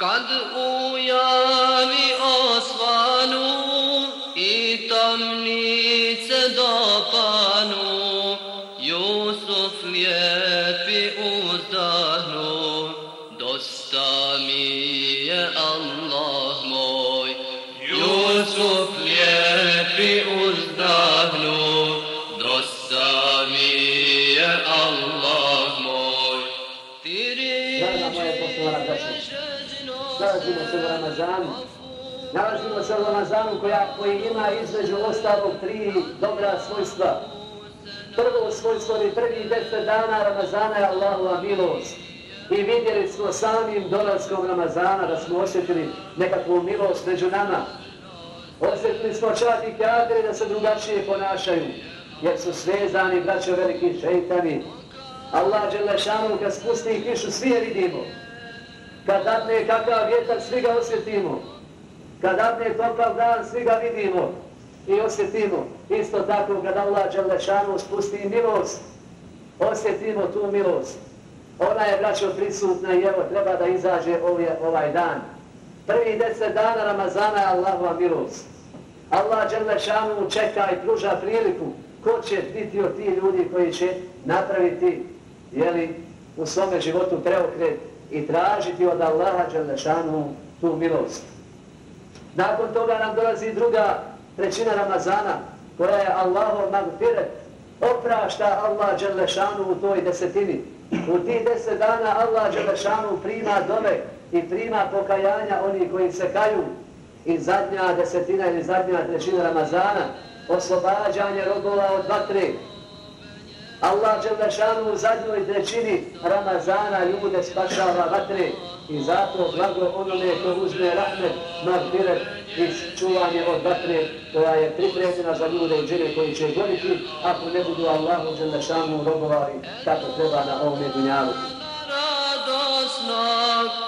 Kad ujavi Ramazanu. Nalazimo se u Ramazanu koja, koji ima između ostalog tri dobra svojstva. Prvo svojstvo je prvi deset dana Ramazana je Allahova milost. I vidjeli smo samim dolaskom Ramazana da smo osjetili nekakvu milost među nama. Osjetili smo čak i kadre da se drugačije ponašaju, jer su svezani braćo veliki šeitani. Allah Đelešanu kad spusti kišu svi je vidimo. Kad datne kakav vjetar svi ga osjetimo. Kad datne toplav dan svi ga vidimo i osjetimo. Isto tako kad Allah Đalešanu spusti milost, osjetimo tu milost. Ona je braćo prisutna i evo treba da izađe ovaj, ovaj dan. Prvi deset dana Ramazana je Allahova milost. Allah Đalešanu čeka i pruža priliku ko će biti od ti ljudi koji će napraviti jeli, u svome životu preokret i tražiti od Allaha Đalešanu tu milost. Nakon toga nam dolazi druga trećina Ramazana koja je Allahov magfiret. Oprašta Allah Đalešanu u toj desetini. U tih deset dana Allah Đalešanu prima dove i prima pokajanja oni koji se kaju. I zadnja desetina ili zadnja trećina Ramazana oslobađanje robova od vatre. Allah Đelešanu u zadnjoj trećini Ramazana ljude spašava vatre i zato blago onome ko uzme rahmet, magbiret i čuvanje od vatre koja je pripremljena za ljude i džine koji će goriti ako ne budu Allahu Đelešanu robovali kako treba na ovome dunjavu. Radosnog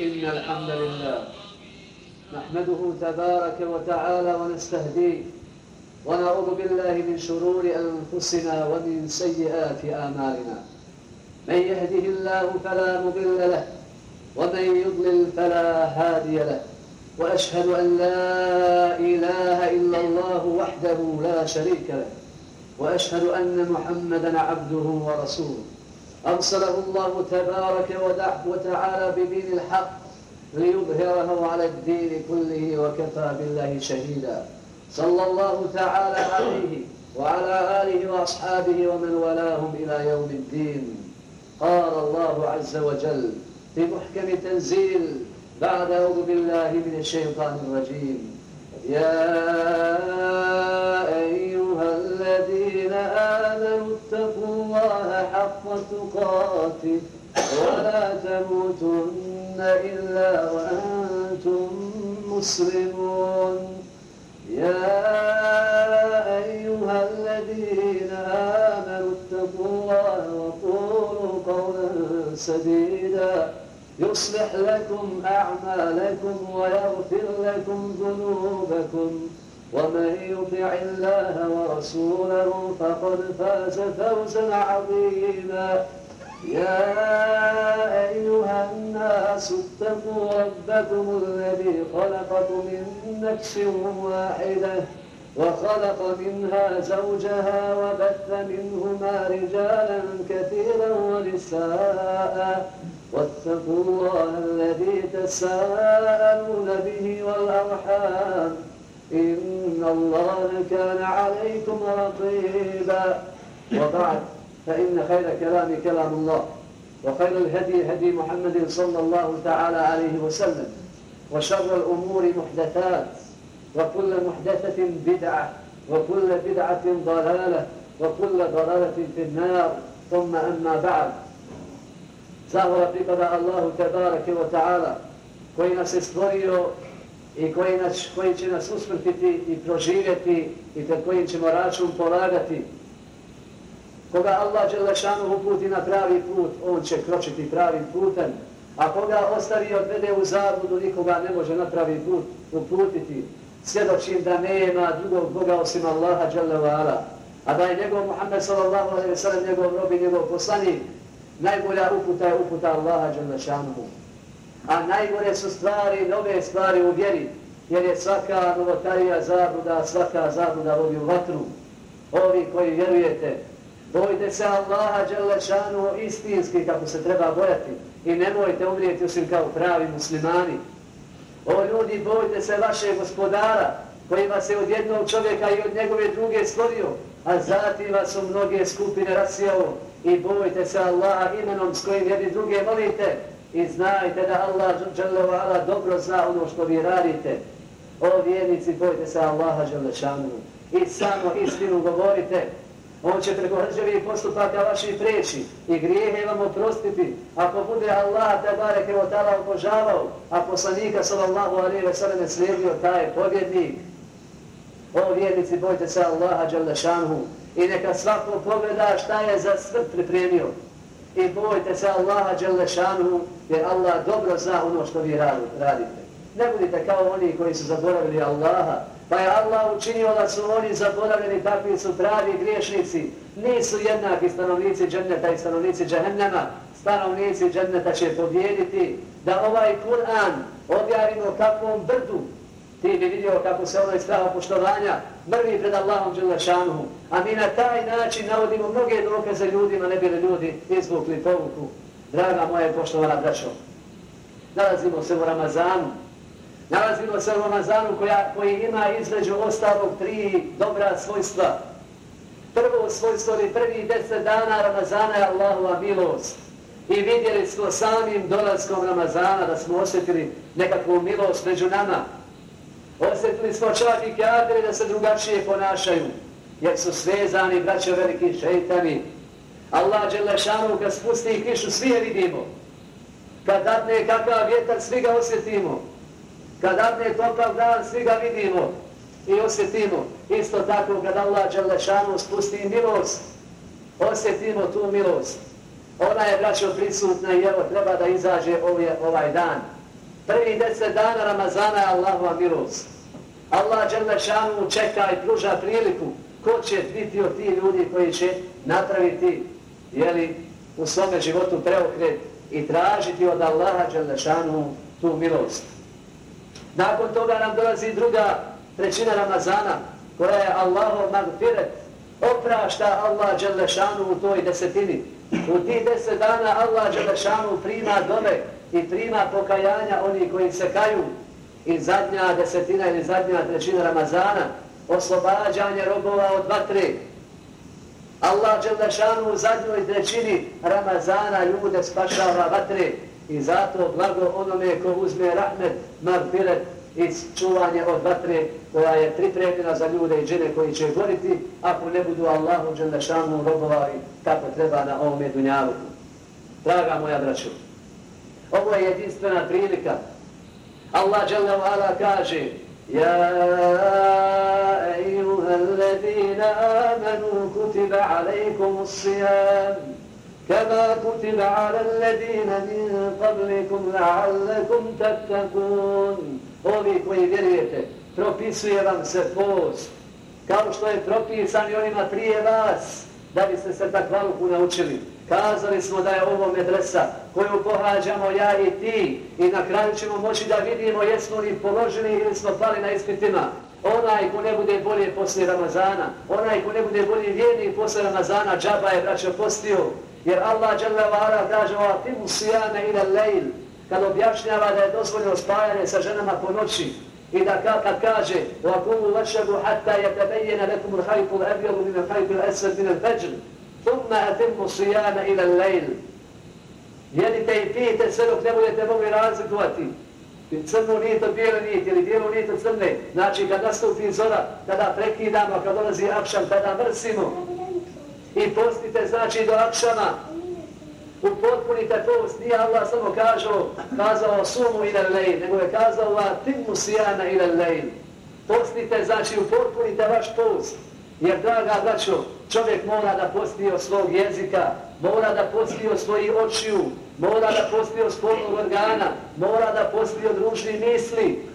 إن الحمد لله نحمده تبارك وتعالى ونستهديه ونعوذ بالله من شرور أنفسنا ومن سيئات أعمالنا. من يهده الله فلا مضل له ومن يضلل فلا هادي له. وأشهد أن لا إله إلا الله وحده لا شريك له وأشهد أن محمدا عبده ورسوله. أرسله الله تبارك وتعالى بدين الحق ليظهره على الدين كله وكفى بالله شهيدا. صلى الله تعالى عليه وعلى آله وأصحابه ومن ولاهم إلى يوم الدين. قال الله عز وجل في محكم تنزيل بعد أعوذ بالله من الشيطان الرجيم. يا أيها الذين آمنوا اتقوا الله حق تقاته ولا تموتن إلا وأنتم مسلمون. يا أيها الذين آمنوا اتقوا الله وقولوا قولا سديدا. يصلح لكم أعمالكم ويغفر لكم ذنوبكم. ومن يطع الله ورسوله فقد فاز فوزا عظيما. يا الناس اتقوا ربكم الذي خلقكم من نفس واحدة وخلق منها زوجها وبث منهما رجالا كثيرا ونساء. واتقوا الله الذي تساءلون به والأرحام. إن الله كان عليكم رقيبا. وبعد فإن خير كلام كلام الله وخير الهدي هدي محمد صلى الله تعالى عليه وسلم وشر الأمور محدثات وكل محدثة بدعة وكل بدعة ضلالة وكل ضلالة في النار. ثم أما بعد Zahvala pripada Allahu tebarake wa ta'ala koji nas je stvorio i koji, nas, koji će nas usmrtiti i proživjeti i pred kojim ćemo račun polagati. Koga Allah Đelešanu uputi na pravi put, on će kročiti pravim putem. A koga ostavi odvede u zabludu, nikoga ne može na pravi put uputiti. Svjedočim da nema drugog Boga osim Allaha Đelešanu. A da je njegov Muhammed sallallahu alaihi sallam njegov rob i njegov poslanik, najbolja uputa je uputa Allaha Đelešanu. A najgore su stvari, nove stvari u vjeri, jer je svaka novotarija zabuda, svaka zabuda vodi u vatru. Ovi koji vjerujete, bojte se Allaha Đelešanu istinski kako se treba bojati i nemojte umrijeti osim kao pravi muslimani. O ljudi, bojte se vaše gospodara koji vas je od jednog čovjeka i od njegove druge stvorio, a zatim vas u mnoge skupine rasijao i bojite se Allaha imenom s kojim jedni druge molite i znajte da Allah dželle dobro zna ono što vi radite. O vjernici, bojite se Allaha dželle i samo istinu govorite. On će preko hrđevi postupaka vaših preći i grijehe vam oprostiti. Ako bude Allah te bareke o tala obožavao, a poslanika sallallahu alaihi ve sellem slijedio taj pobjednik, O vjernici, bojte se Allaha Đalešanhu i neka svako pogleda šta je za smrt pripremio. I bojte se Allaha Đelešanu, jer Allah dobro zna ono što vi radite. Ne budite kao oni koji su zaboravili Allaha, pa je Allah učinio da su oni zaboravljeni takvi su pravi griješnici. Nisu jednaki stanovnici dženneta i stanovnici džehennema. Stanovnici dženneta će pobjediti da ovaj Kur'an objavimo kakvom brdu ti bi vidio kako se ovaj ono strava poštovanja mrvi pred Allahom Đelešanuhu. A mi na taj način navodimo mnoge dokaze ljudima, ne bili ljudi izvukli povuku. Draga moja poštovana braćo, nalazimo se u Ramazanu. Nalazimo se u Ramazanu koja, koji ima između ostalog tri dobra svojstva. Prvo svojstvo ili prvi deset dana Ramazana je Allahova milost. I vidjeli smo samim dolazkom Ramazana da smo osjetili nekakvu milost među nama. Osjetili smo čak i kjadre da se drugačije ponašaju, jer su svezani braćo veliki šeitani. Allah Đelešanu kad spusti kišu, svi je vidimo. Kad datne kakav vjetar, svi ga osjetimo. Kad datne topav dan, svi ga vidimo i osjetimo. Isto tako kad Allah Đelešanu spusti milost, osjetimo tu milost. Ona je braćo prisutna i evo treba da izađe ovaj, ovaj dan. Prvi deset dana Ramazana je Allahova milost. Allah Đerlešanu čeka i pruža priliku ko će biti od tih ljudi koji će napraviti jeli, u svome životu preokret i tražiti od Allaha Đerlešanu tu milost. Nakon toga nam dolazi druga trećina Ramazana koja je Allahov magfiret. Oprašta Allah Đerlešanu u toj desetini. U ti deset dana Allah Đerlešanu prima dome i prima pokajanja oni koji se kaju i zadnja desetina ili zadnja trećina Ramazana oslobađanje robova od vatre. Allah Đelešanu u zadnjoj trećini Ramazana ljude spašava vatre i zato blago onome ko uzme rahmet, magfiret i čuvanje od vatre koja je pripremljena za ljude i džene koji će goriti ako ne budu Allahu Đelešanu robovali kako treba na ovome dunjavu. Draga moja braću, Ovo je jedinstvena prilika. Allah Đelevala kaže Ja ejuha alladina amanu kutiba alaikum usijam كما kutiba على الذين min qablikum لعلكم tattakun Ovi koji vjerujete, propisuje vam se post kao što je propisan i onima prije vas da bi se se takvaluku naučili. Kazali smo da je ovo medresa koju pohađamo ja i ti i na kraju ćemo moći da vidimo jesmo li položili ili smo pali na ispitima. Onaj ko ne bude bolje poslije Ramazana, onaj ko ne bude bolje vjernik poslije Ramazana, džaba je braćo postio. Jer Allah dželjavala kaže o timu sijane ila lejl, kad objašnjava da je dozvoljeno spajanje sa ženama po noći, i da kad kaže وَكُمُوا وَشَبُوا حَتَّى يَتَبَيَّنَ لَكُمُ الْحَيْطُ الْأَبْيَضُ مِنَ الْحَيْطِ الْأَسْفَدْ مِنَ الْفَجْرِ ثُمَّ أَتِمُّ صِيَامَ إِلَى اللَّيْلِ Jedite i pijete sve dok ne budete mogli razlikovati. Crno nito, bijelo nito ili bijelo nito crne. Znači kad nastupi zora, kada prekidamo, kad dolazi akšan, kada mrsimo. I postite znači do akšama, upotpunite post, nije Allah samo kažao, kazao sumu ila lejl, nego je kazao va timu sijana ila lejl. Postite, znači upotpunite vaš post. Jer, draga braćo, čovjek mora da posti od svog jezika, mora da posti od svojih očiju, mora da posti od spolnog organa, mora da posti od ružnih misli,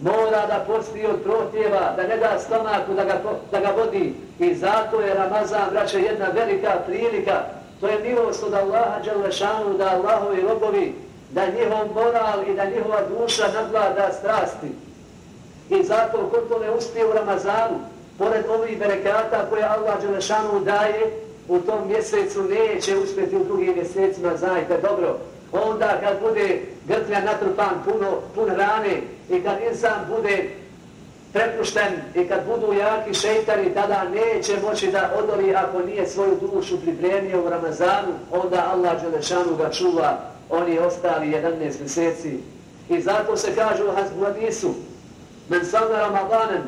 mora da posti od protjeva, da ne da stomaku da ga, da ga vodi. I zato je Ramazan, braće, jedna velika prilika To je milost od Allaha Đalešanu, da Allahovi robovi, da njihov moral i da njihova duša nadvlada strasti. I zato, ko to ne uspije u Ramazanu, pored ovih berekata koje Allah Đalešanu daje, u tom mjesecu neće uspjeti u drugim mjesecima, znajte dobro. Onda kad bude grtlja natrpan puno, pun rane i kad insan bude prepušten i kad budu jaki šeitari, tada neće moći da odoli ako nije svoju dušu pripremio u Ramazanu, onda Allah Đelešanu ga čuva, oni ostali 11 mjeseci. I zato se kaže u Hazbuadisu, men sana Ramadanem,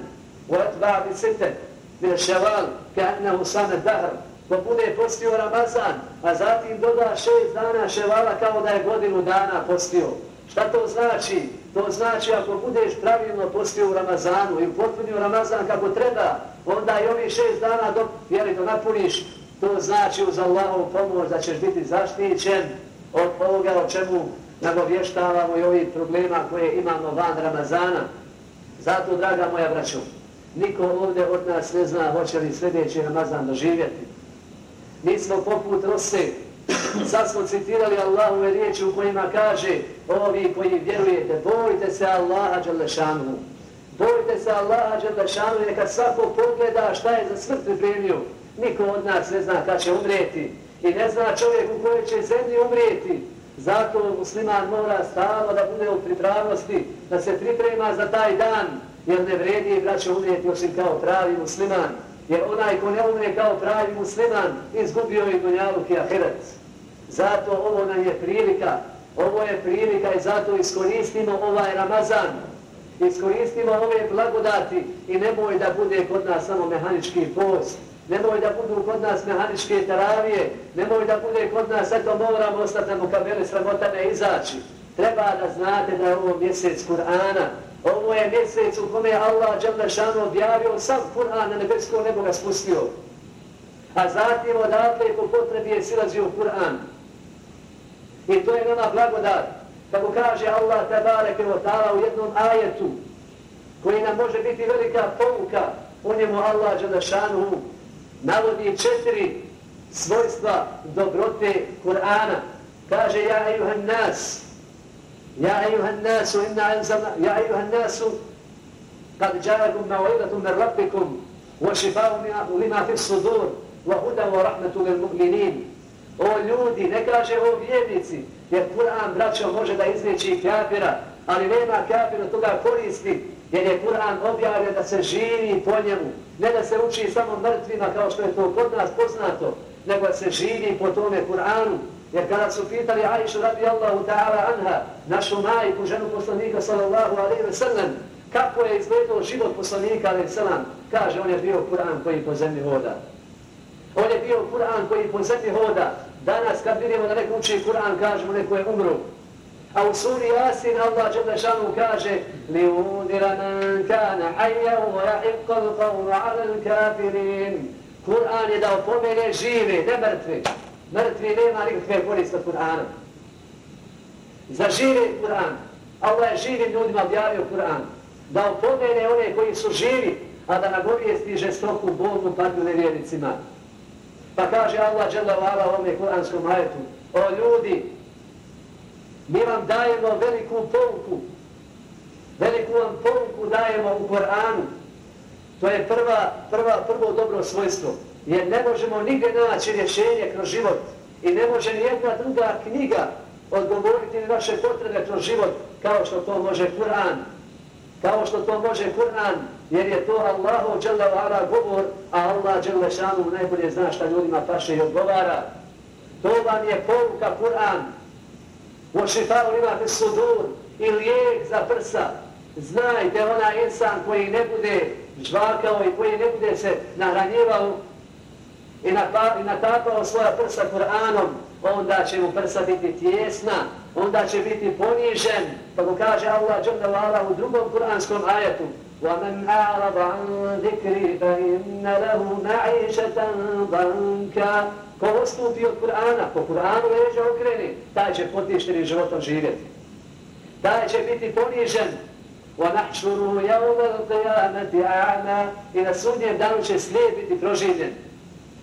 u etba bi site, min ševal, ka'nehu sana dahr, ko bude postio Ramazan, a zatim doda šest dana ševala kao da je godinu dana postio. Šta to znači? To znači ako budeš pravilno postio u Ramazanu i upotpunio Ramazan kako treba, onda i ovih šest dana dok jeli, napuniš, to znači uz Allahovu pomoć da ćeš biti zaštićen od ovoga o čemu nagovještavamo i ovih problema koje imamo van Ramazana. Zato, draga moja braćo, niko ovdje od nas ne zna hoće li sljedeći Ramazan doživjeti. Mi smo poput Rose, Sad smo citirali Allahove riječi u kojima kaže ovi koji vjerujete, bojite se Allaha Đalešanu. Bojite se Allaha Đalešanu neka svako pogleda šta je za smrt pripremio. Niko od nas ne zna kada će umrijeti. I ne zna čovjek u kojoj će zemlji umrijeti. Zato musliman mora stalo da bude u pripravnosti, da se priprema za taj dan. Jer ne vredi braće umrijeti osim kao pravi musliman. Jer onaj ko ne umre kao pravi musliman, izgubio je dunjaluk i ahiret. Zato ovo nam je prilika, ovo je prilika i zato iskoristimo ovaj Ramazan. Iskoristimo ove blagodati i nemoj da bude kod nas samo mehanički post. Nemoj da budu kod nas mehaničke teravije. Nemoj da bude kod nas, eto moramo ostati na mukabeli sramotane izaći. Treba da znate da je ovo mjesec Kur'ana. Ovo je mjesec u kome je Allah Đalešanu objavio sam Kur'an na nebesko nebo ga spustio. A zatim odatle po potrebi je silazio Kur'an. I to je nama blagodat. Kako kaže Allah tabareke wa ta'ala u jednom ajetu, koji nam može biti velika pouka, u njemu Allah Đalešanu navodi četiri svojstva dobrote Kur'ana. Kaže, ja ejuhan nas, ja ejuhan nasu, inna enzalna, ja ejuhan nasu, kad džarakum ma'uidatum min rabbikum, wa šifavu lima fi sudur, wa huda wa rahmetu lil mu'minin. O ljudi, ne kaže o vjernici, jer Kur'an, braćo, može da izliječi kafira, ali nema kafira toga koristi, jer je Kur'an objavljen da se živi po njemu, ne da se uči samo mrtvima kao što je to kod nas poznato, nego da se živi po tome Kur'anu. Jer kada su pitali Aishu radijallahu ta'ala anha, našu majku, ženu poslanika sallallahu alaihi wa sallam, kako je izgledao život poslanika alaihi ve sallam, kaže on je bio Kur'an koji po zemlji voda. On je bio Kur'an koji po zemlji hoda. Danas kad vidimo da neko uči Kur'an, kažemo neko je umro. A u suri Yasin Allah Đelešanu kaže li udira man kana hajja u jahiqa l'qavnu ala l'kafirin. Kur'an je da opomene žive, ne mrtve. Mrtvi nema nikakve koriste od Kur'ana. Za žive Kur'an. Allah je živim ljudima objavio Kur'an. Da opomene one koji su živi, a da nagovijesti žestoku, bolnu padnu nevjernicima. Pa kaže Allah dželle vala u ovome kuranskom ajetu: O ljudi, mi vam dajemo veliku pouku. Veliku vam pouku dajemo u Koranu. To je prva, prva, prvo dobro svojstvo. Jer ne možemo nigde naći rješenje kroz život. I ne može nijedna druga knjiga odgovoriti na naše potrebe kroz život kao što to može Kur'an. Kao što to može Kur'an, jer je to Allahu dželle vara govor, a Allah dželle šanu najbolje zna šta ljudima paše i odgovara. To vam je pouka Kur'an. U šifau imate sudur i lijek za prsa. Znajte, ona insan koji ne bude žvakao i koji ne bude se nahranjivao i natapao svoja prsa Kur'anom, onda će mu prsa biti tjesna, onda će biti ponižen. Pa mu kaže Allah džemna vala u drugom kuranskom ajetu وَمَنْ أَعْرَضَ عَنْ ذِكْرِ فَإِنَّ لَهُ نَعِيشَةً ضَنْكَ Ko ostupi od Kur'ana, po Kur'anu leđa okreni, taj će potištenim životom živjeti. Taj će biti ponižen. وَنَحْشُرُهُ يَوْمَ الْقِيَامَةِ أَعْمَا I na sudnjem danu će slijed biti proživljen.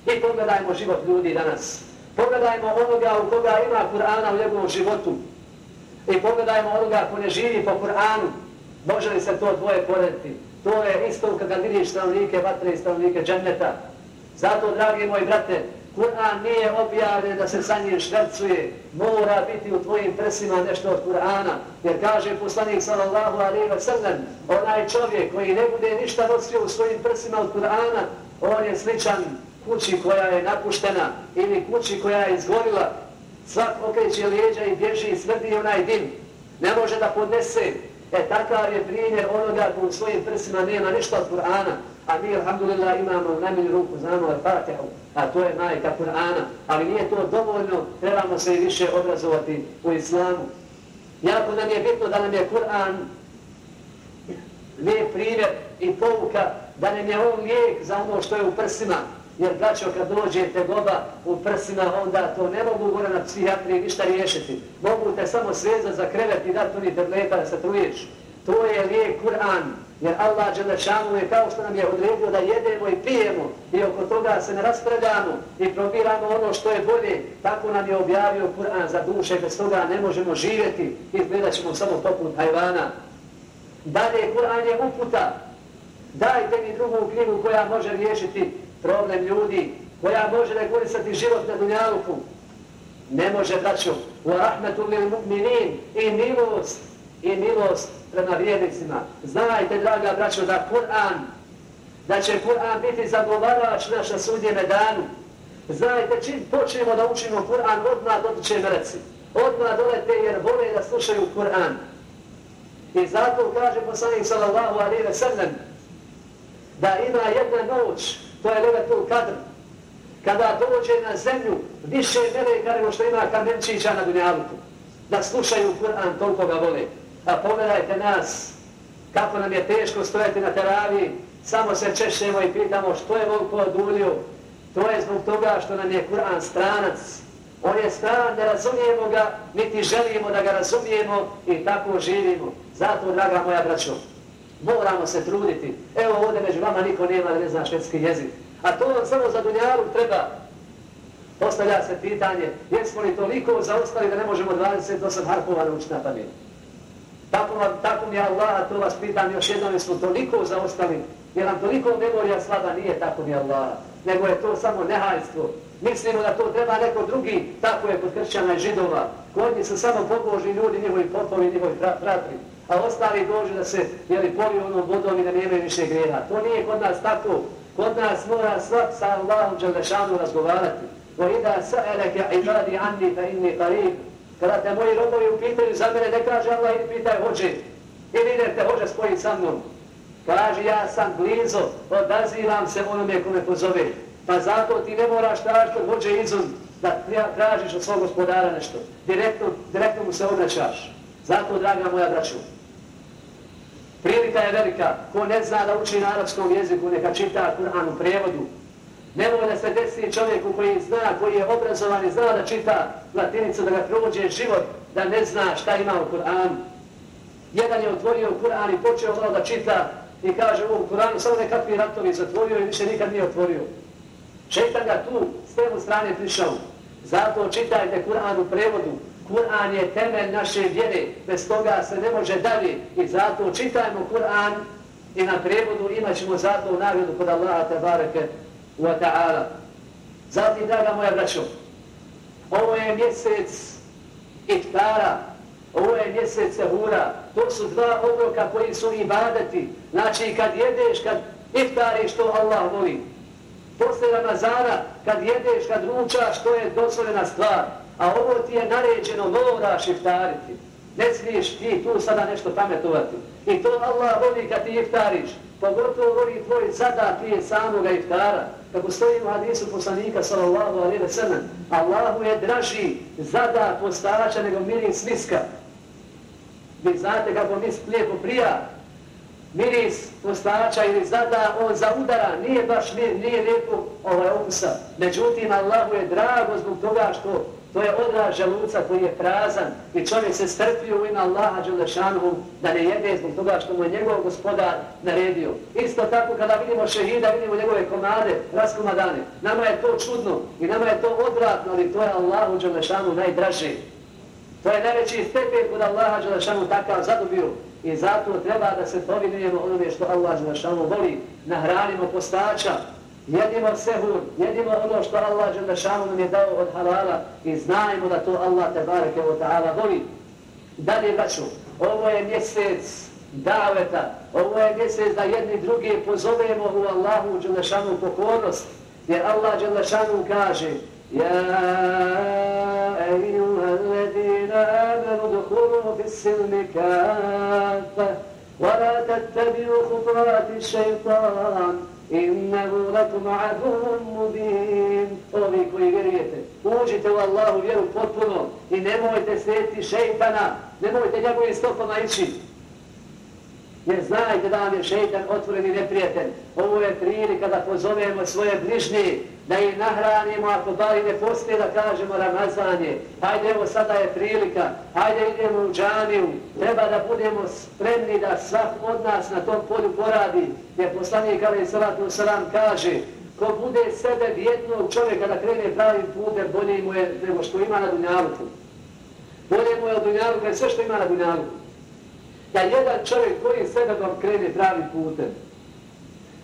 I pogledajmo život ljudi danas. Pogledajmo onoga u koga ima Kur'ana u njegovom životu. I pogledajmo onoga ko ne živi po Kur'anu. Može li se to dvoje porediti? To je isto kada vidiš stanovnike vatre i stanovnike dženneta. Zato, dragi moji brate, Kur'an nije objavljen da se sa njim švercuje. Mora biti u tvojim prsima nešto od Kur'ana. Jer kaže poslanik sallallahu alaihi wa sallam, onaj čovjek koji ne bude ništa nosio u svojim prsima od Kur'ana, on je sličan kući koja je napuštena ili kući koja je izgorila, svak okreće lijeđa i bježi i smrdi onaj dim. Ne može da podnese. E takav je primjer onoga ko u svojim prsima nema ništa od Kur'ana. A mi, alhamdulillah, imamo u najmanju ruku, znamo je Fatihu, a to je majka Kur'ana. Ali nije to dovoljno, trebamo se i više obrazovati u islamu. Jako nam je bitno da nam je Kur'an lijep primjer i pouka, da nam je on lijek za ono što je u prsima. Jer braćo, kad dođe te goba u prsima, onda to ne mogu gore na psihijatriji ništa riješiti. Mogu te samo sveza za krevet i dati oni tableta da se truješ. To je lijek Kur'an. Jer Allah Đelešanu je kao što nam je odredio da jedemo i pijemo i oko toga se ne raspredamo i probiramo ono što je bolje. Tako nam je objavio Kur'an za duše, bez toga ne možemo živjeti i gledat ćemo samo poput hajvana. Dalje, Kur'an je uputa. Dajte mi drugu knjigu koja može riješiti problem ljudi, koja može regulisati život na dunjaluku. Ne može, braću, u rahmetu lil mu'minin i milost, i milost prema vjernicima. Znajte, draga braću, da Kur'an, da će Kur'an biti zagovarač naša sudnjeme danu. Znajte, čim počnemo da učimo Kur'an, odmah dotiče mreci. Odmah dolete jer vole da slušaju Kur'an. I zato kaže poslanik sallallahu alaihi ve sellem da ima jedna noć to je Levetul Kadr. Kada dođe na zemlju, više meleka nego što ima kamenčića na Dunjaluku. Da slušaju Kur'an, toliko ga vole. A pogledajte nas, kako nam je teško stojati na teravi, samo se češemo i pitamo što je volko odulio. To je zbog toga što nam je Kur'an stranac. On je stran, ne razumijemo ga, niti želimo da ga razumijemo i tako živimo. Zato, draga moja braćo, moramo se truditi. Evo ovdje među vama niko nema da ne zna švedski jezik. A to vam samo za dunjalu treba. Postavlja se pitanje, jesmo li toliko zaostali da ne možemo 28 harpova naučiti na pamet? Tako, tako mi je Allah, to vas pitam još jednom, jesmo toliko zaostali, jer nam toliko memorija slaba nije tako mi je Allah, nego je to samo nehajstvo. Mislimo da to treba neko drugi, tako je kod kršćana i židova. Kod njih su samo pobožni ljudi, njihovi popovi, njihovi fratri a ostali dođu da se jeli, poliju onom vodom i da nemaju više greha. To nije kod nas tako. Kod nas mora svak sa Allahom Đalešanu razgovarati. Wa ida sa'eleke ibadi anni fa inni qarib. Kada te moji robovi upitaju za mene, ne kaže Allah ili pitaj hođe. Ili idete hođe spojiti sa mnom. Kaže ja sam blizo, odazivam se onome kome pozove. Pa zato ti ne moraš tražiti od hođe izum da tražiš od svog gospodara nešto. Direktno, direktno mu se obraćaš. Zato, draga moja braću, Prilika je velika. Ko ne zna da uči na arapskom jeziku, neka čita Kur'an u prijevodu. Ne da se desi čovjeku koji zna, koji je obrazovan i zna da čita latinicu, da ga prođe život, da ne zna šta ima u Kur'anu. Jedan je otvorio Kur'an i počeo malo da čita i kaže u Kur'anu samo nekakvi ratovi zatvorio i više nikad nije otvorio. Šeitan ga tu s te strane prišao. Zato čitajte Kur'an u prevodu. Kur'an je temelj naše vjere, bez toga se ne može dalje. I zato čitajmo Kur'an i na prevodu imat ćemo zato nagradu kod Allaha tabareke wa ta'ala. Zatim, draga moja braćo, ovo je mjesec iftara, ovo je mjesec sehura, to su dva obroka koji su ibadati. Znači, kad jedeš, kad iftariš, to Allah voli. Posle Ramazana, kad jedeš, kad ručaš, to je dozvoljena stvar. A ovo ti je naređeno, moraš iftariti. Ne smiješ ti tu sada nešto pametovati. I to Allah voli kad ti iftariš. Pogotovo voli tvoj zada prije samoga iftara. Kako stoji u hadisu poslanika sallallahu alaihi wa sallam. Allahu je draži zada postača nego miris miska. Vi znate kako mis lijepo prija. Miris postača ili zada on za udara. Nije baš nije lijepo ovaj okusa. Međutim, Allahu je drago zbog toga što To je odraz želuca koji je prazan i čovjek se strpio u ime Allaha Đelešanhu da ne jede zbog toga što mu je njegov gospodar naredio. Isto tako kada vidimo šehida, vidimo njegove komade, raskomadane. Nama je to čudno i nama je to odvratno, ali to je Allahu Đelešanhu najdraži. To je najveći stepen kod Allaha Đelešanhu takav zadobio. I zato treba da se povinujemo onome što Allah Đelešanhu voli. Nahranimo postača, Jedimo sehur, jedimo ono što Allah Đelešanu nam je dao od halala i znajmo da to Allah te bareke o ta'ala voli. Dalje, braću, ovo je mjesec daveta, ovo je mjesec da jedni drugi pozovemo u Allahu Đelešanu pokornost, jer Allah Đelešanu kaže Ja ejuha ledina amanu duhulu bis silmi kafa, wa la tattabiu hubrati šeitan, innehu lakum aduhum mubin. Ovi koji vjerujete, uđite u Allahu vjeru potpuno i nemojte slijediti šeitana, nemojte njegovim stopama ići. Jer znajte da vam je šeitan otvoreni neprijatelj. Ovo je prilika da pozovemo svoje bližnje, da ih nahranimo, ako bali ne postoje da kažemo Ramazanje. Hajde, evo sada je prilika, hajde idemo u džaniju. Treba da budemo spremni da svak od nas na tom polju poradi. Jer poslanik Ali Salatu Salam kaže, ko bude sebe jednog čovjeka da krene pravim putem, bolje mu je nego što ima na Dunjaluku. Bolje mu je od Dunjaluka sve što ima na Dunjaluku da jedan čovjek koji sebe vam krene pravi putem.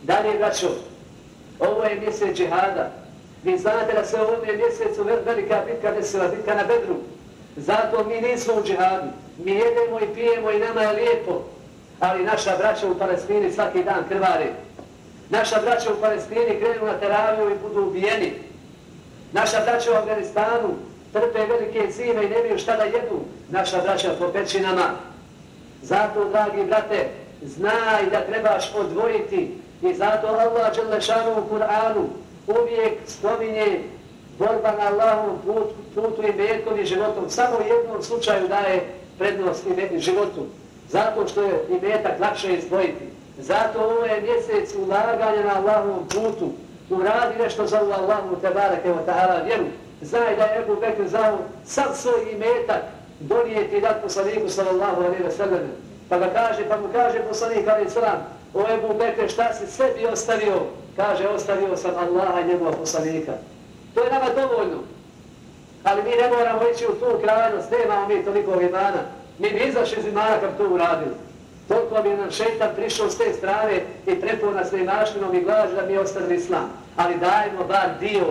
Dalje, braćo, ovo je mjesec džihada. Vi znate da se u ovom mjesecu velika bitka desila, bitka na bedru. Zato mi nismo u džihadu. Mi jedemo i pijemo i nama je lijepo. Ali naša braća u Palestini svaki dan krvare. Naša braća u Palestini krenu na teraviju i budu ubijeni. Naša braća u Afganistanu trpe velike zime i ne šta da jedu. Naša braća po pećinama Zato, dragi brate, znaj da trebaš odvojiti i zato Allah Đelešanu u Kur'anu uvijek spominje borba na Allahom putu, putu i metkom i životom. Samo u jednom slučaju daje prednost i životu. Zato što je i metak lakše izdvojiti. Zato ovo je mjesec ulaganja na Allahom putu. Uradi nešto za Allahom te barake o ta'ala vjeru. Znaj da je Ebu Bekr zao sad svoj imetak donijeti i dat poslaniku sallallahu alaihi wa sallam. Pa ga kaže, pa mu kaže poslanik alaihi wa sallam, o Ebu Bekre, šta si sebi ostavio? Kaže, ostavio sam Allaha i njegova poslanika. To je nama dovoljno. Ali mi ne moramo ići u tu krajnost, nemamo mi toliko imana. Mi bi izašli iz imana kad to uradili. Toliko bi nam šeitan prišao s te strane i prepuo nas neimaštinom i glaži da mi ostavili islam. Ali dajmo bar dio,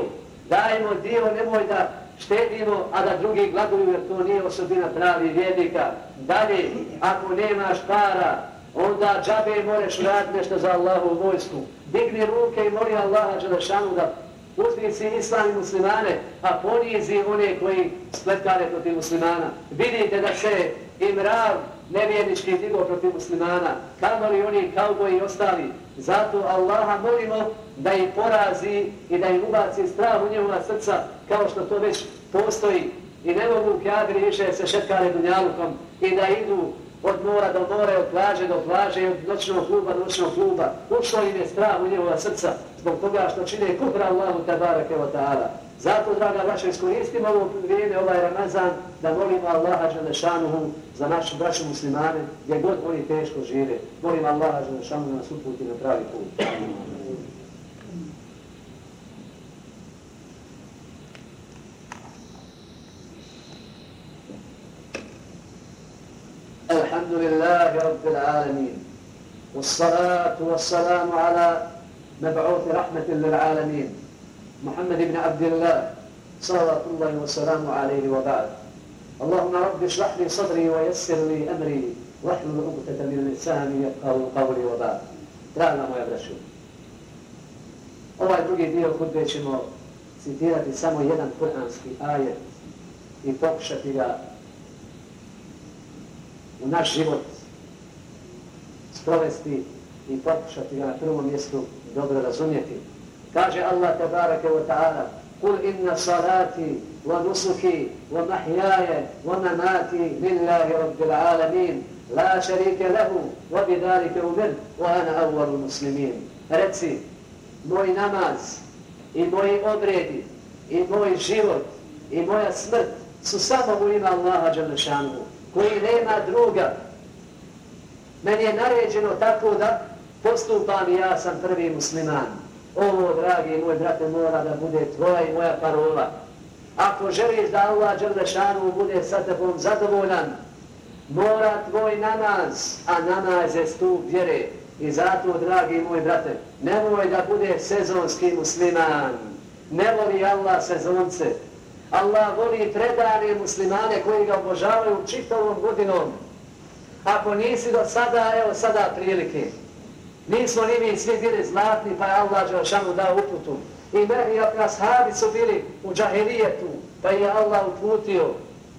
dajmo dio, nemoj da štedimo, a da drugi gladuju, jer to nije osobina pravi vjednika. Dalje, ako nemaš para, onda džabe moraš raditi nešto za Allahu vojsku. Digni ruke i moli Allaha Đelešanu da uzmi si islam i muslimane, a ponizi one koji spletkare protiv muslimana. Vidite da se imrav nevjernički digo protiv muslimana, kamali oni kauboji i ostali. Zato Allaha molimo da ih porazi i da im ubaci strah u njegova srca, kao što to već postoji. I ne mogu kjadri više se šetkare dunjalukom i da idu od mora do more, od plaže do plaže, od noćnog kluba do noćnog kluba. Ušlo im je strah u njegova srca zbog toga što čine kufra Allahu tabarake wa ta'ala. Zato, draga vaša, iskoristimo ovo vrijeme, ovaj Ramazan, da molimo Allaha Đalešanuhu za našu braću muslimane, gdje god oni teško žive. Molim Allaha Đalešanuhu da nas uputi na pravi put. والصلاة والسلام على مبعوث رحمة للعالمين. محمد بن عبد الله صلوات الله وسلامه عليه وبعد. اللهم رب اشرح لي صدري ويسر لي أمري. واحلل عقدة من لساني يفقهوا قولي وبعد. Draga moja braćo, ovaj drugi dio hudbe ćemo citirati samo jedan kuranski ajet i pokušati ga u naš život sprovesti i pokušati ga na prvom mjestu dobro razumjeti. Kaže Allah tabaraka wa ta'ala قل wa صلاتي lillahi rabbil alamin la رب العالمين wa شريك له wa ana وأنا muslimin. Reci, moj namaz i moji obredi i moj život i moja smrt su samo u ima Allaha Đalešanu koji nema druga Meni je naređeno tako da postupam i ja sam prvi musliman. Ovo, dragi moj brate, mora da bude tvoja i moja parola. Ako želiš da Allah Đalešanu bude sa tebom zadovoljan, mora tvoj namaz, a namaz je stup vjere. I zato, dragi moj brate, nemoj da bude sezonski musliman. Ne voli Allah sezonce. Allah voli predane muslimane koji ga obožavaju čitavom godinom. Ako nisi do sada, evo sada prilike. Nismo ni mi svi bili zlatni, pa je Allah Đelšanu dao uputu. I meni i ashabi su bili u džahelijetu, pa je Allah uputio.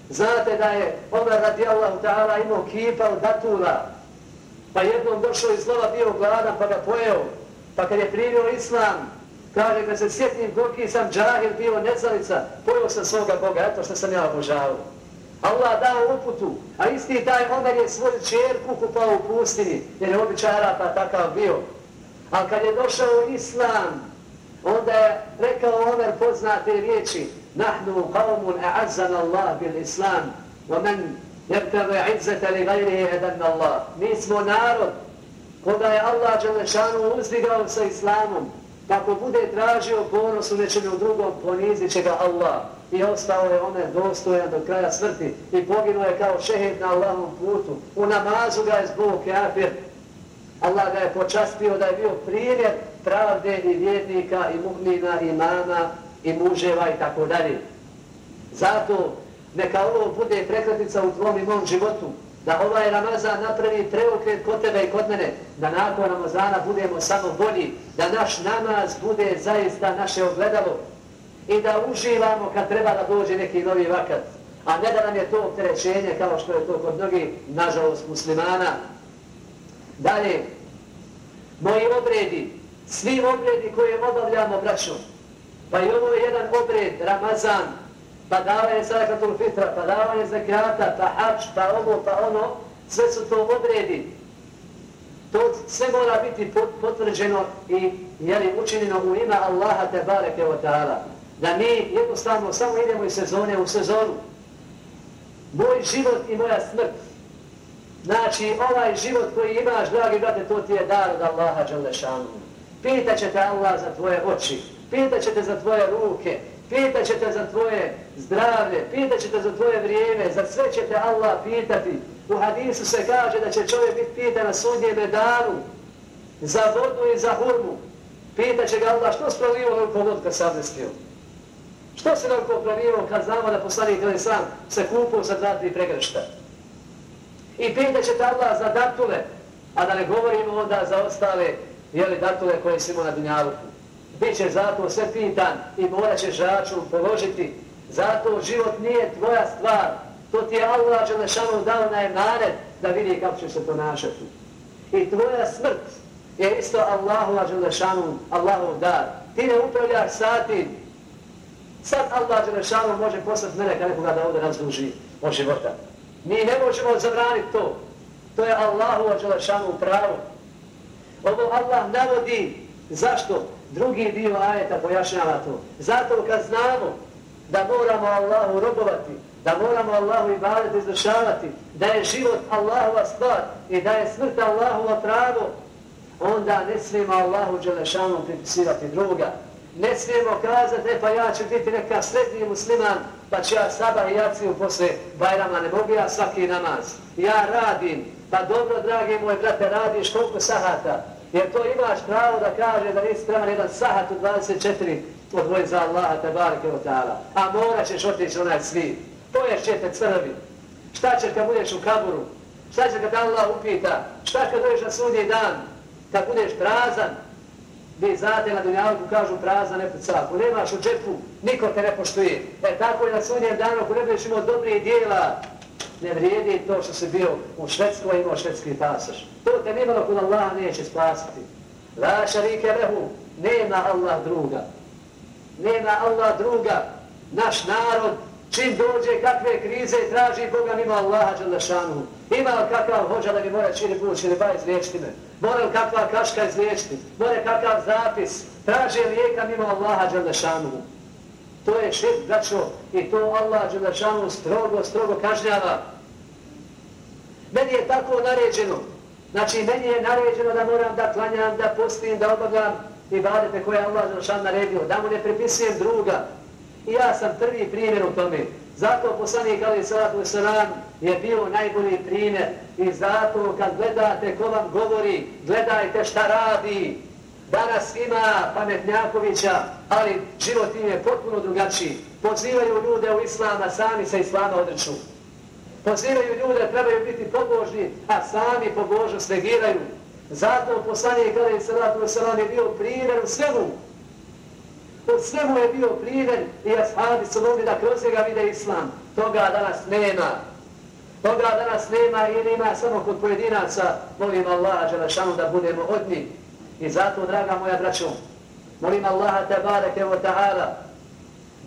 Znate da je Omer radijallahu ta'ala imao kipa od datula, pa jednom došao iz lova bio gladan pa ga pojeo. Pa kad je primio islam, kaže kad se sjetim koliki sam džahil bio nezalica, pojeo sam svoga Boga, eto što sam ja obožavao. Allah dao uputu, a isti taj Omer je svoju čerku kupao u pustini, jer je običaj Arapa takav bio. Ali kad je došao islam, onda je rekao Omer poznate riječi, Nahnu qavmun a'azzana Allah bil islam, wa men jebtave izzete li gajrihi edan Allah. Mi smo narod koga je Allah Đelešanu uzdigao sa islamom. Ako bude tražio ponos u nečemu u drugom, ponizit će ga Allah. I ostao je onaj dostojan do kraja smrti. I poginuo je kao šehid na Allahom putu. U namazu ga je zbog kafir. Allah ga je počastio da je bio primjer pravde i vjednika i mu'mina i mama i muževa i tako dalje. Zato neka ovo bude prekretnica u tvom i mom životu, da ovaj Ramazan napravi preokret kod tebe i kod mene, da nakon Ramazana budemo samo bolji, da naš namaz bude zaista naše ogledalo i da uživamo kad treba da dođe neki novi vakat, a ne da nam je to opterećenje kao što je to kod mnogih, nažalost, muslimana. Dalje, moji obredi, svi obredi koje obavljamo braćom, pa i ovo je jedan obred, Ramazan, pa davanje sadakatul fitra, pa davanje zakata, pa hač, pa ovo, pa ono, sve su to odredi. To sve mora biti potvrđeno i jeli, učinjeno u ime Allaha te bareke o ta'ala. Da mi jednostavno samo idemo iz sezone u sezonu. Moj život i moja smrt. Znači, ovaj život koji imaš, dragi brate, to ti je dar od Allaha Đalešanu. Pitaće te Allah za tvoje oči, pitaće te za tvoje ruke, Pitat će te za tvoje zdravlje, pitat će te za tvoje vrijeme, za sve će te Allah pitati. U hadisu se kaže da će čovjek biti pitan na sudnjem danu, za vodu i za hurmu. Pitat će ga Allah što spravio onoliko vodu kad sam. Što se nam pravio kad znamo da poslanik ili sam se kupu za dva, tri pregršta. I pitat će te Allah za datule, a da ne govorimo onda za ostale jeli, datule koje si imao na dunjavuku bit će zato sve pitan i morat ćeš račun položiti. Zato život nije tvoja stvar. To ti je Allah Đelešanu dao na emanet da vidi kako ćeš se ponašati. I tvoja smrt je isto Allahu Đelešanu, Allahov dar. Ti ne upravljaš sati. Sad Allah Đelešanu može poslati mene kada nekoga da ovdje razduži od života. Mi ne možemo zabraniti to. To je Allahu Đelešanu pravo. Ovo Allah navodi. Zašto? Drugi dio ajeta pojašnjava to. Zato kad znamo da moramo Allahu robovati, da moramo Allahu ibadet izvršavati, da je život Allahova stvar i da je smrt Allahova pravo, onda ne smijemo Allahu Đelešanom pripisivati druga. Ne smijemo kazati, e pa ja ću biti neka srednji musliman, pa ću ja sabah i jaciju posle Bajrama, ne mogu ja svaki namaz. Ja radim, Pa dobro, dragi moj brate, radiš koliko sahata, jer to imaš pravo da kaže da nisi spreman jedan sahat u 24 odvoj za Allaha, te barke od ta'ala. A morat ćeš otići onaj svi. Poješ će te crvi. Šta će kad budeš u kaburu? Šta će kad Allah upita? Šta kad budeš na sudnji dan? Kad budeš prazan? Vi znate na dunjavku kažu prazan ne puca. Ako nemaš u džepu, niko te ne poštuje. E tako je na sudnjem danu, ako ne budeš imao dobrih dijela, ne vrijedi to što si bio u Švedskoj imao švedski pasaš. To te nimalo kod Allah neće spasiti. La šarike lehu, nema Allah druga. Nema Allah druga. Naš narod, čim dođe kakve krize, traži Boga mimo Allaha Đalešanu. Ima li kakav hođa da mi mora čini put, čini ba izliječiti me? Mora li kakva kaška izliječiti? Mora kakav zapis? Traže lijeka mimo Allaha Đalešanu. To je širk, braćo, i to Allah Đelešanu strogo, strogo kažnjava. Meni je tako naređeno. Znači, meni je naređeno da moram da klanjam, da postim, da obavljam i badete koje je Allah Đelešan naredio, da mu ne pripisujem druga. I ja sam prvi primjer u tome. Zato poslanik Ali Salatu Salam je bio najbolji primjer. I zato kad gledate ko vam govori, gledajte šta radi, Danas ima pametnjakovića, ali život im je potpuno drugačiji. Pozivaju ljude u islama, sami se islama odreču. Pozivaju ljude, trebaju biti pobožni, a sami pobožnost negiraju. Zato poslanik kada je salatu wasalam je bio primjer u svemu. U svemu je bio primjer i ashabi su mogli da kroz njega vide islam. Toga danas nema. Toga danas nema ili ima samo kod pojedinaca. Molim Allah da budemo od njih. I zato, draga moja braćo, molim Allaha tabareke wa ta'ala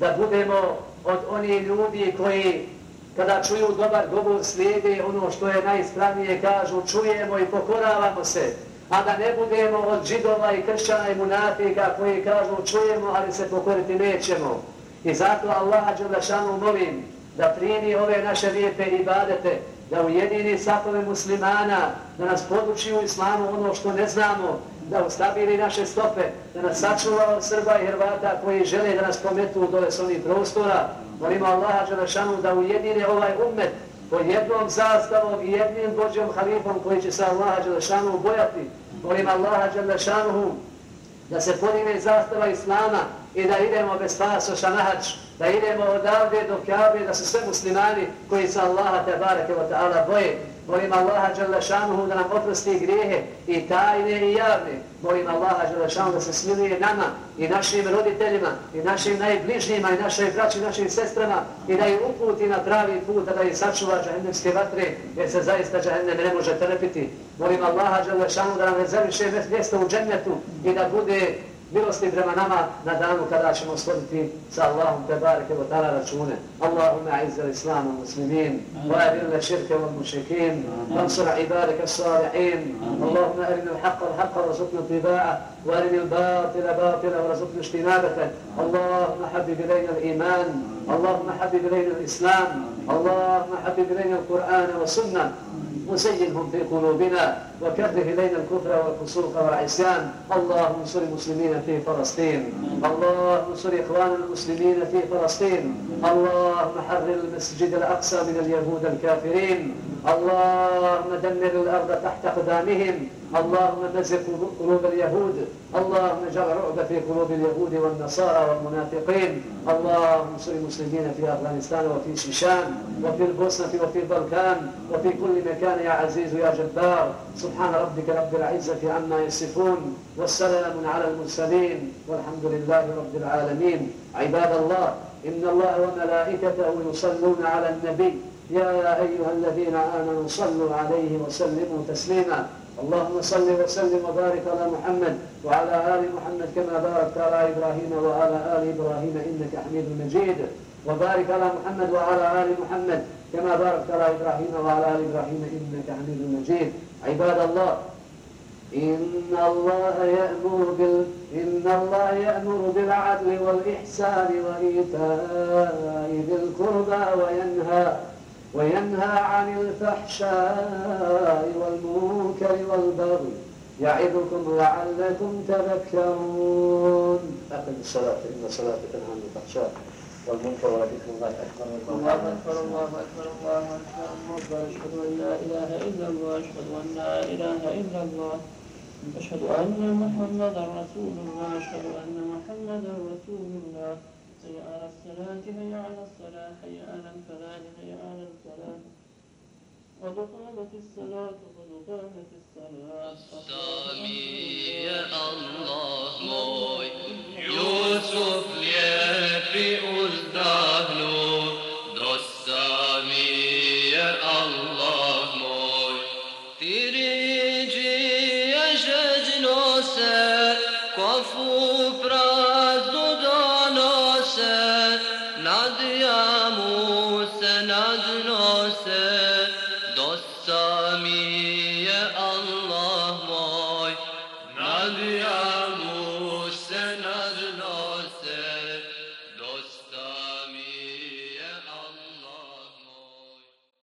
da budemo od onih ljudi koji kada čuju dobar govor slijede ono što je najispravnije kažu čujemo i pokoravamo se a da ne budemo od židova i kršćana i munafika koji kažu čujemo ali se pokoriti nećemo. I zato Allaha Đelešanu molim da primi ove naše lijepe ibadete da ujedini sapove muslimana da nas poduči u islamu ono što ne znamo da ustabili naše stope, da nas sačuva od Srba i Hrvata koji žele da nas pometu dole s ovih prostora. Molimo Allaha Đelešanu da ujedine ovaj umet po jednom zastavom i jednim Božjom halifom koji će se Allaha Đelešanu bojati. Molimo Allaha Đelešanu da se podine zastava Islama i da idemo bez pasoša na hač, da idemo odavde do Kjabe, da su sve muslimani koji se Allaha te barake wa ta'ala boje. Molim Allaha Đalešanuhu da nam oprosti grijehe i tajne i javne. Molim Allaha Đalešanuhu da se smiluje nama i našim roditeljima i našim najbližnjima i našoj braći i našim sestrama i da ih uputi na pravi put, da ih sačuva džahennemske vatre jer se zaista džahennem ne može trpiti. Molim Allaha Đalešanuhu da nam rezerviše mjesto u džennetu i da bude milosti prema nama na danu kada ćemo svoditi sa Allahom te bareke wa ta'ala račune. Allahumma izza l-islamu muslimin, wa adilla širke wa mušrikin, وانصر عبادك الصالحين اللهم أرنا الحق الحق وارزقنا اتباعه وأرنا الباطل باطلا وارزقنا اجتنابته اللهم حبب إلينا الإيمان اللهم حبب إلينا الإسلام اللهم حبب إلينا القرآن والسنة وزينهم في قلوبنا وكره إلينا الكفر والفسوق والعصيان. اللهم انصر المسلمين في فلسطين. اللهم انصر إخوان المسلمين في فلسطين. اللهم حرر المسجد الأقصى من اليهود الكافرين. اللهم دمر الأرض تحت قدامهم. اللهم نزل قلوب اليهود. اللهم اجعل رعب في قلوب اليهود والنصارى والمنافقين. اللهم انصر المسلمين في أفغانستان وفي شيشان وفي البوسنة وفي البلكان وفي كل مكان يا عزيز يا جبار. سبحان ربك رب العزة عما يصفون. والسلام على المرسلين. والحمد لله رب العالمين. عباد الله إن الله وملائكته يصلون على النبي. يا أيها الذين آمنوا صلوا عليه وسلموا تسليما. اللهم صل وسلم وبارك على محمد وعلى آل محمد كما باركت على إبراهيم وعلى آل إبراهيم إنك حميد مجيد. وبارك على محمد وعلى آل محمد كما باركت على إبراهيم وعلى آل إبراهيم إنك حميد مجيد. عباد الله إن الله يأمر بال إن الله يأمر بالعدل والإحسان وإيتاء ذي القربى وينهى وينهى عن الفحشاء والمنكر والبغي يعظكم لعلكم تذكرون. أقم الصلاة إن صلاة تنهى عن الفحشاء والمنكر ولذكر الله أكبر الله أكبر الله أكبر الله أكبر. أشهد أن لا إله إلا الله أشهد أن لا إله إلا الله أشهد أن محمدا رسول الله أشهد أن محمدا رسول الله. حي على الصلاة هي على الصلاة حي على الفلاح هي على الفلاح قد قامت الصلاة قد قامت الصلاة. سامي يا الله موي. يوسف يا في الدهر.